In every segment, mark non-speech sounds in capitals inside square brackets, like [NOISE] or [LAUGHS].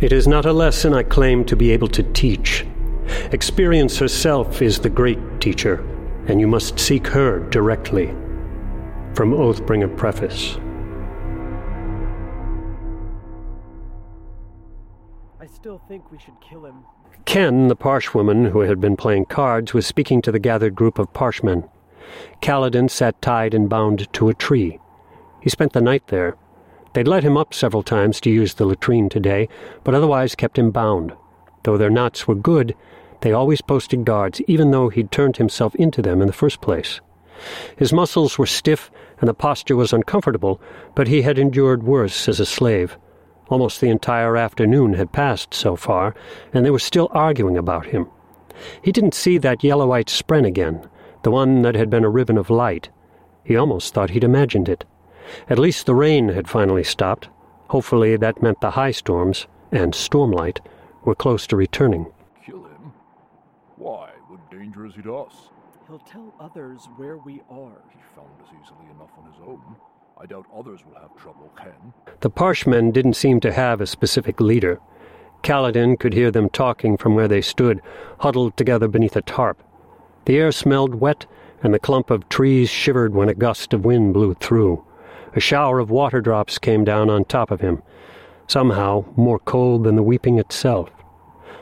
It is not a lesson I claim to be able to teach. Experience herself is the great teacher, and you must seek her directly. From Oathbringer Preface. I still think we should kill him. Khen, the Parshwoman who had been playing cards, was speaking to the gathered group of Parshmen. Kaladin sat tied and bound to a tree. He spent the night there. They'd let him up several times to use the latrine today, but otherwise kept him bound. Though their knots were good, they always posted guards, even though he'd turned himself into them in the first place. His muscles were stiff and the posture was uncomfortable, but he had endured worse as a slave. Almost the entire afternoon had passed so far, and they were still arguing about him. He didn't see that yellow-white spren again, the one that had been a ribbon of light. He almost thought he'd imagined it. At least the rain had finally stopped. Hopefully that meant the high storms, and Stormlight, were close to returning. Kill him? Why? What danger is he to us? He'll tell others where we are. He found us easily enough on his own. I doubt others will have trouble, Khen. The Parshmen didn't seem to have a specific leader. Kaladin could hear them talking from where they stood, huddled together beneath a tarp. The air smelled wet, and the clump of trees shivered when a gust of wind blew through. A shower of water drops came down on top of him, somehow more cold than the weeping itself.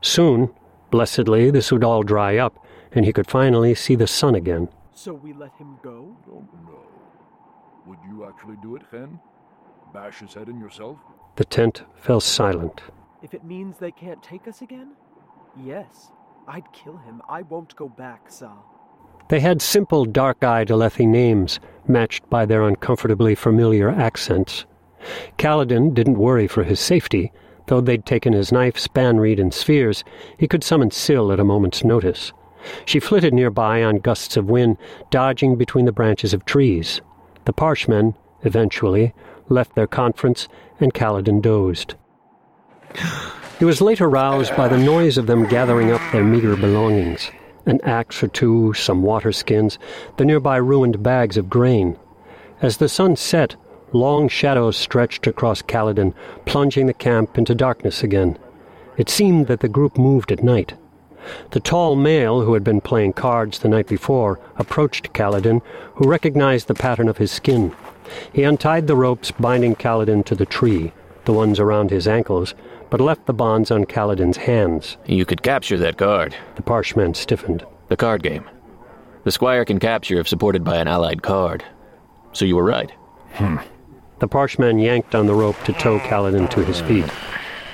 Soon, blessedly, this would all dry up, and he could finally see the sun again. So we let him go? Don't know. Would you actually do it, Khen? Bash his head in yourself? The tent fell silent. If it means they can't take us again? Yes. I'd kill him. I won't go back, Sah. They had simple, dark-eyed Alethi names, matched by their uncomfortably familiar accents. Kaladin didn't worry for his safety. Though they'd taken his knife, span reed, and spheres, he could summon Syl at a moment's notice. She flitted nearby on gusts of wind, dodging between the branches of trees. The Parshmen, eventually, left their conference, and Kaladin dozed. He was later roused by the noise of them gathering up their meager belongings an axe or two, some water skins, the nearby ruined bags of grain. As the sun set, long shadows stretched across Kaladin, plunging the camp into darkness again. It seemed that the group moved at night. The tall male who had been playing cards the night before approached Kaladin, who recognized the pattern of his skin. He untied the ropes binding Kaladin to the tree, the ones around his ankles, but left the bonds on Kaladin's hands. You could capture that card. The Parshman stiffened. The card game. The squire can capture if supported by an allied card. So you were right. Hmm. The Parshman yanked on the rope to tow Kaladin to his feet.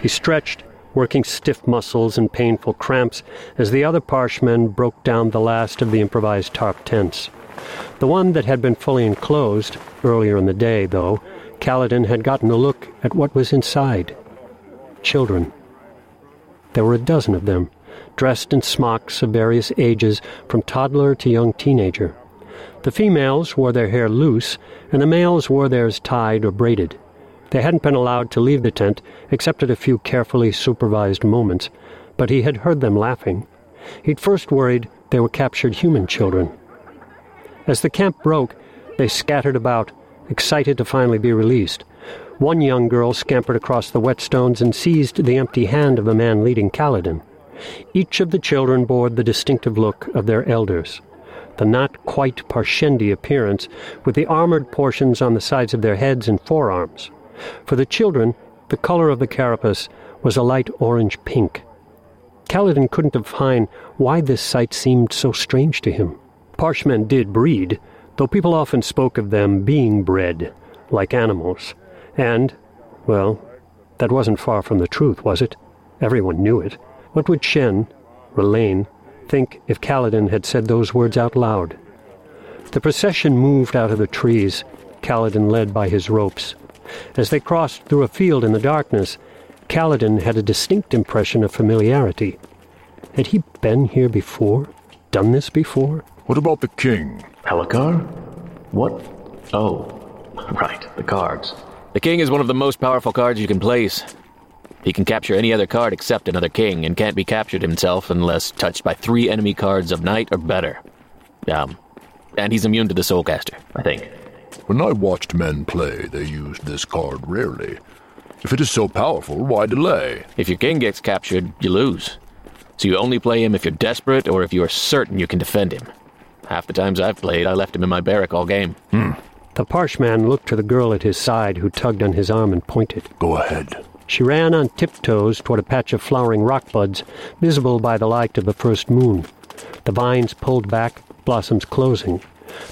He stretched, working stiff muscles and painful cramps as the other Parshmen broke down the last of the improvised tarp tents. The one that had been fully enclosed, earlier in the day, though, Kaladin had gotten a look at what was inside children. There were a dozen of them, dressed in smocks of various ages, from toddler to young teenager. The females wore their hair loose, and the males wore theirs tied or braided. They hadn't been allowed to leave the tent, except at a few carefully supervised moments, but he had heard them laughing. He'd first worried they were captured human children. As the camp broke, they scattered about, excited to finally be released. One young girl scampered across the whetstones and seized the empty hand of the man leading Kaladin. Each of the children bore the distinctive look of their elders. The not quite Parshendi appearance, with the armored portions on the sides of their heads and forearms. For the children, the color of the carapace was a light orange pink. Kaladin couldn't define why this sight seemed so strange to him. Parshmen did breed, though people often spoke of them being bred, like animals. And, well, that wasn't far from the truth, was it? Everyone knew it. What would Shen, Rlain, think if Kaladin had said those words out loud? The procession moved out of the trees, Kaladin led by his ropes. As they crossed through a field in the darkness, Kaladin had a distinct impression of familiarity. Had he been here before? Done this before? What about the king? Pelakar? What? Oh, [LAUGHS] right, the cards. The king is one of the most powerful cards you can place. He can capture any other card except another king, and can't be captured himself unless touched by three enemy cards of knight or better. Um, and he's immune to the soulcaster, I think. When I watched men play, they used this card rarely. If it is so powerful, why delay? If your king gets captured, you lose. So you only play him if you're desperate or if you are certain you can defend him. Half the times I've played, I left him in my barrack all game. The Parshman looked to the girl at his side who tugged on his arm and pointed. Go ahead. She ran on tiptoes toward a patch of flowering rock buds, visible by the light of the first moon. The vines pulled back, blossoms closing.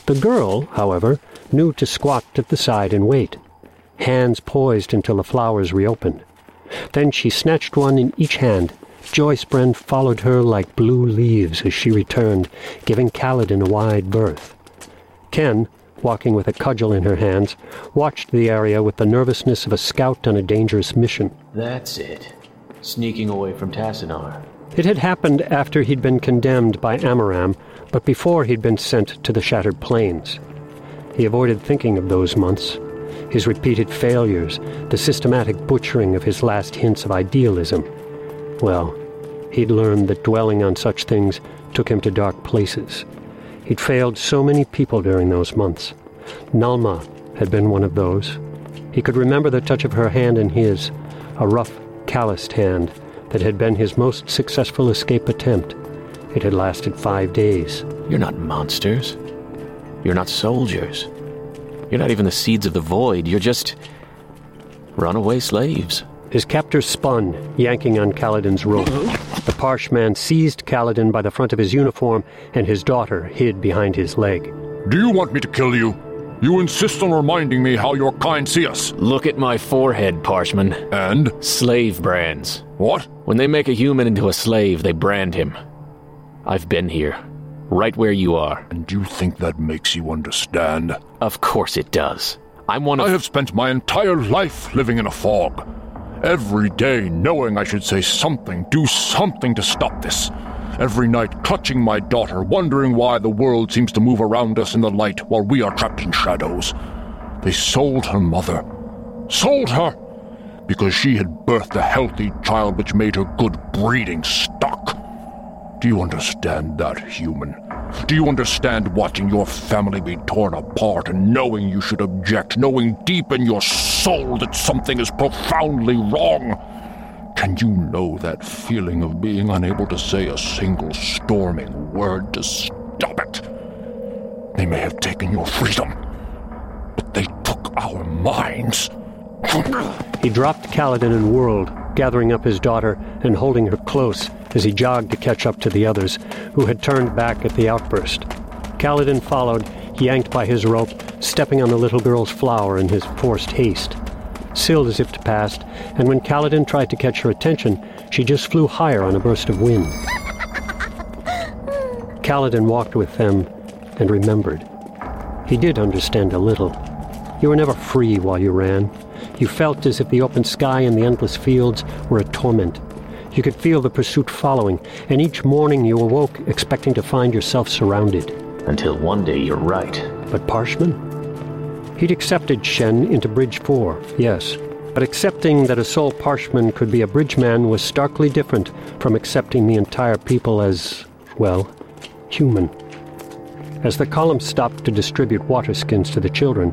The girl, however, knew to squat at the side and wait, hands poised until the flowers reopened. Then she snatched one in each hand. Joyspren followed her like blue leaves as she returned, giving Kaladin a wide berth. Khen, walking with a cudgel in her hands, watched the area with the nervousness of a scout on a dangerous mission. That's it. Sneaking away from Tasinar. It had happened after he'd been condemned by Amaram, but before he'd been sent to the Shattered Plains. He avoided thinking of those months, his repeated failures, the systematic butchering of his last hints of idealism. Well, he'd learned that dwelling on such things took him to dark places. He'd failed so many people during those months. Nalma had been one of those. He could remember the touch of her hand in his, a rough, calloused hand that had been his most successful escape attempt. It had lasted five days. You're not monsters. You're not soldiers. You're not even the seeds of the void. You're just runaway slaves. His captor spun, yanking on Kaladin's rope. The Parshman seized Kaladin by the front of his uniform, and his daughter hid behind his leg. Do you want me to kill you? You insist on reminding me how your kind see us. Look at my forehead, Parshman. And? Slave brands. What? When they make a human into a slave, they brand him. I've been here, right where you are. And you think that makes you understand? Of course it does. I'm one of. I have spent my entire life living in a fog. Every day knowing I should say something, do something to stop this. Every night clutching my daughter, wondering why the world seems to move around us in the light while we are trapped in shadows. They sold her mother. Sold her! Because she had birthed a healthy child which made her good breeding stock. Do you understand that, human? Do you understand watching your family be torn apart and knowing you should object, knowing deep in your soul that something is profoundly wrong? Can you know that feeling of being unable to say a single storming word to stop it? They may have taken your freedom, but they took our minds. He dropped Kaladin and whirled, gathering up his daughter and holding her close as he jogged to catch up to the others, who had turned back at the outburst. Kaladin followed, yanked by his rope, stepping on the little girl's flower in his forced haste. Syl zipped past, and when Kaladin tried to catch her attention, she just flew higher on a burst of wind. Kaladin walked with them and remembered. He did understand a little. You were never free while you ran. You felt as if the open sky and the endless fields were a torment. You could feel the pursuit following, and each morning you awoke expecting to find yourself surrounded. Until one day you're right. But Parshman? He'd accepted Shen into Bridge 4, yes. But accepting that a sole Parshman could be a bridgeman was starkly different from accepting the entire people as, well, human. As the column stopped to distribute water skins to the children,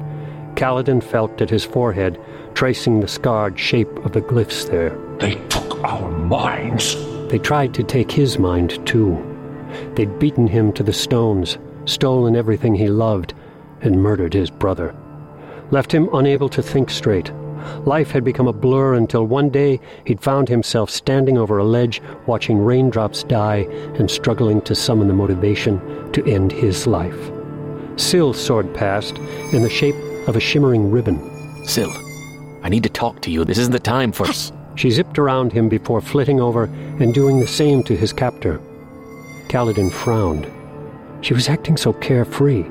Kaladin felt at his forehead, tracing the scarred shape of the glyphs there. They took our minds. They tried to take his mind, too. They'd beaten him to the stones, stolen everything he loved, and murdered his brother. Left him unable to think straight. Life had become a blur until one day he'd found himself standing over a ledge, watching raindrops die and struggling to summon the motivation to end his life. Syl soared past in the shape of a shimmering ribbon. Syl, I need to talk to you. This isn't the time for. She zipped around him before flitting over and doing the same to his captor. Kaladin frowned. She was acting so carefree.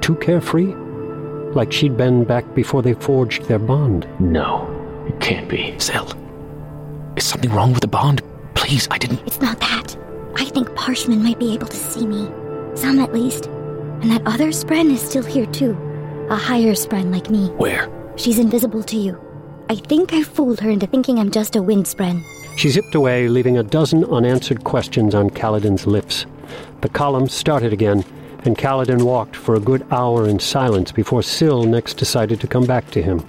Too carefree? Like she'd been back before they forged their bond. No, it can't be. Syl, is something wrong with the bond? Please, I didn't. It's not that. I think Parshman might be able to see me. Some at least. And that other Spren is still here too. A higher Spren like me. Where? She's invisible to you. I think I fooled her into thinking I'm just a wind Spren. She zipped away, leaving a dozen unanswered questions on Kaladin's lips. The column started again, and Kaladin walked for a good hour in silence before Syl next decided to come back to him.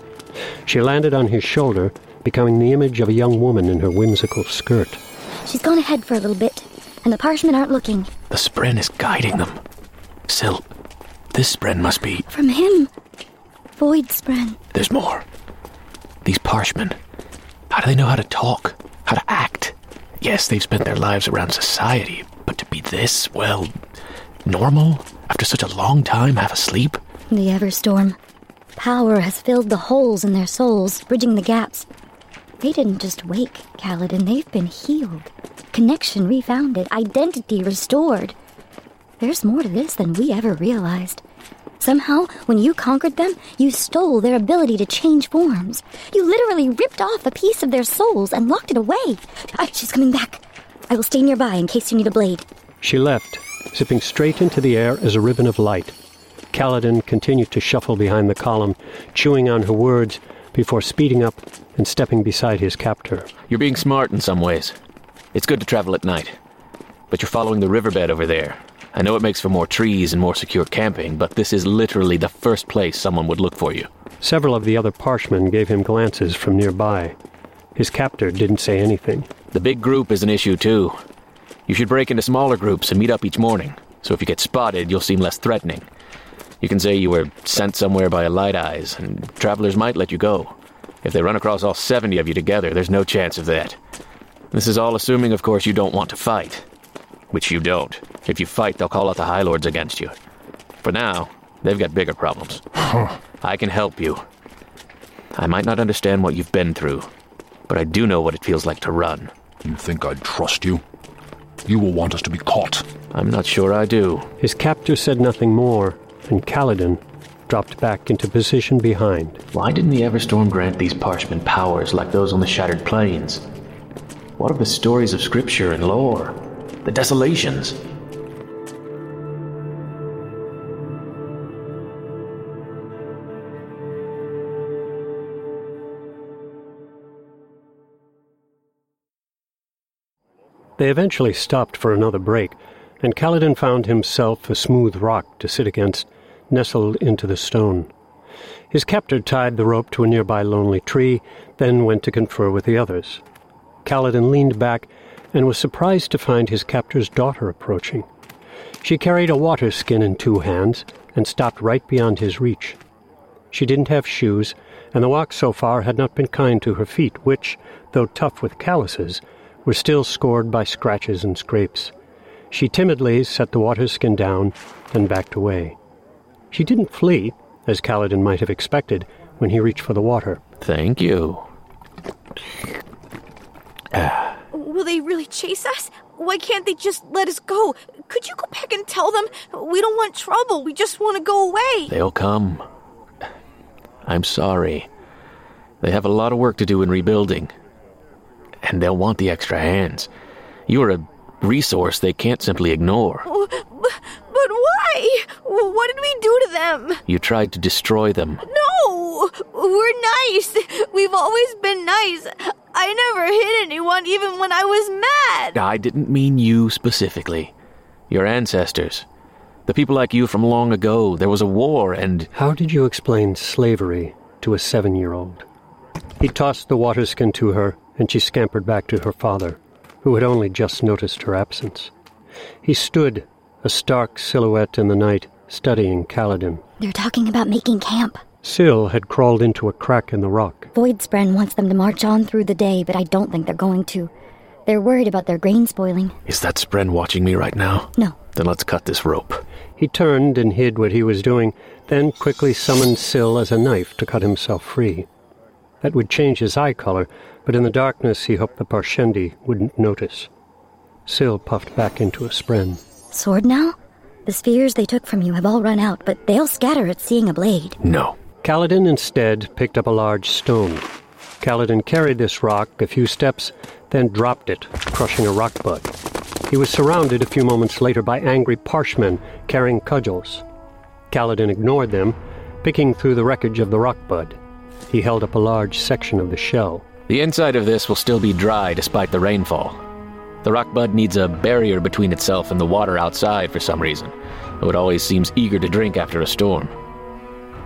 She landed on his shoulder, becoming the image of a young woman in her whimsical skirt. She's gone ahead for a little bit, and the parshmen aren't looking. The Spren is guiding them. Syl, this Spren must be. From him. Void Spren. There's more. These Parshmen. How do they know how to talk? How to act? Yes, they've spent their lives around society, but to be this, well, normal? After such a long time, half asleep? The Everstorm. Power has filled the holes in their souls, bridging the gaps. They didn't just wake, Kaladin, they've been healed. Connection refounded, identity restored. There's more to this than we ever realized. Somehow, when you conquered them, you stole their ability to change forms. You literally ripped off a piece of their souls and locked it away. Ah, she's coming back. I will stay nearby in case you need a blade. She left, zipping straight into the air as a ribbon of light. Kaladin continued to shuffle behind the column, chewing on her words before speeding up and stepping beside his captor. You're being smart in some ways. It's good to travel at night. But you're following the riverbed over there. I know it makes for more trees and more secure camping, but this is literally the first place someone would look for you. Several of the other parshmen gave him glances from nearby. His captor didn't say anything. The big group is an issue, too. You should break into smaller groups and meet up each morning, so if you get spotted, you'll seem less threatening. You can say you were sent somewhere by a light eyes, and travelers might let you go. If they run across all 70 of you together, there's no chance of that. This is all assuming, of course, you don't want to fight. Which you don't. If you fight, they'll call out the High Lords against you. For now, they've got bigger problems. I can help you. I might not understand what you've been through, but I do know what it feels like to run. You think I'd trust you? You will want us to be caught. I'm not sure I do. His captor said nothing more, and Kaladin dropped back into position behind. Why didn't the Everstorm grant these parshmen powers like those on the Shattered Plains? What of the stories of scripture and lore? The desolations? They eventually stopped for another break, and Kaladin found himself a smooth rock to sit against, nestled into the stone. His captor tied the rope to a nearby lonely tree, then went to confer with the others. Kaladin leaned back and was surprised to find his captor's daughter approaching. She carried a water skin in two hands and stopped right beyond his reach. She didn't have shoes, and the walk so far had not been kind to her feet, which, though tough with calluses, were still scored by scratches and scrapes. She timidly set the water skin down and backed away. She didn't flee, as Kaladin might have expected when he reached for the water. Thank you. Ah. Will they really chase us? Why can't they just let us go? Could you go back and tell them we don't want trouble? We just want to go away. They'll come. I'm sorry. They have a lot of work to do in rebuilding. And they'll want the extra hands. You are a resource they can't simply ignore. Oh, but, but why? What did we do to them? You tried to destroy them. No! We're nice. We've always been nice. I never hit anyone even when I was mad. I didn't mean you specifically. Your ancestors. The people like you from long ago. There was a war, and How did you explain slavery to a seven year old? He tossed the water skin to her, and she scampered back to her father, who had only just noticed her absence. He stood, a stark silhouette in the night, studying Kaladin. They're talking about making camp. Syl had crawled into a crack in the rock. Voidspren wants them to march on through the day, but I don't think they're going to. They're worried about their grain spoiling. is that Spren watching me right now? No. Then let's cut this rope. He turned and hid what he was doing, then quickly summoned Syl as a knife to cut himself free. That would change his eye color, but in the darkness he hoped the Parshendi wouldn't notice. Syl puffed back into a spren. Sword now? The spheres they took from you have all run out, but they'll scatter at seeing a blade. No. Kaladin instead picked up a large stone. Kaladin carried this rock a few steps, then dropped it, crushing a rock bud. He was surrounded a few moments later by angry parshmen carrying cudgels. Kaladin ignored them, picking through the wreckage of the rock bud. He held up a large section of the shell. The inside of this will still be dry despite the rainfall. The rock bud needs a barrier between itself and the water outside for some reason, though it always seems eager to drink after a storm.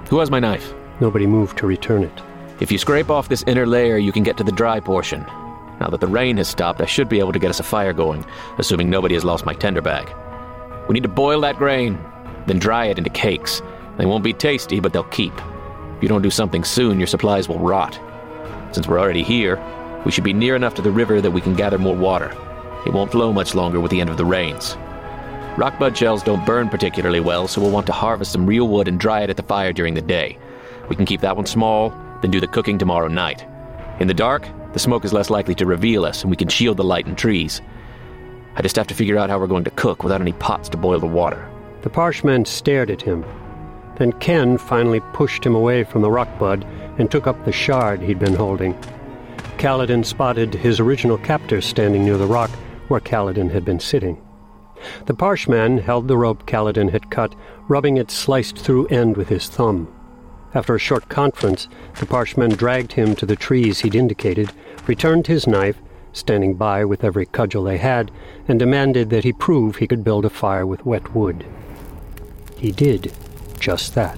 Who has my knife? Nobody moved to return it. If you scrape off this inner layer, you can get to the dry portion. Now that the rain has stopped, I should be able to get us a fire going, assuming nobody has lost my tender bag. We need to boil that grain, then dry it into cakes. They won't be tasty, but they'll keep. If you don't do something soon, your supplies will rot. Since we're already here, we should be near enough to the river that we can gather more water. It won't flow much longer with the end of the rains. Rockbud shells don't burn particularly well, so we'll want to harvest some real wood and dry it at the fire during the day. We can keep that one small, then do the cooking tomorrow night. In the dark, the smoke is less likely to reveal us, and we can shield the light and trees. I just have to figure out how we're going to cook without any pots to boil the water. The Parshman stared at him. Then Khen finally pushed him away from the rockbud and took up the shard he'd been holding. Kaladin spotted his original captor standing near the rock where Kaladin had been sitting. The Parshman held the rope Kaladin had cut, rubbing its sliced through end with his thumb. After a short conference, the Parshman dragged him to the trees he'd indicated, returned his knife, standing by with every cudgel they had, and demanded that he prove he could build a fire with wet wood. He did just that.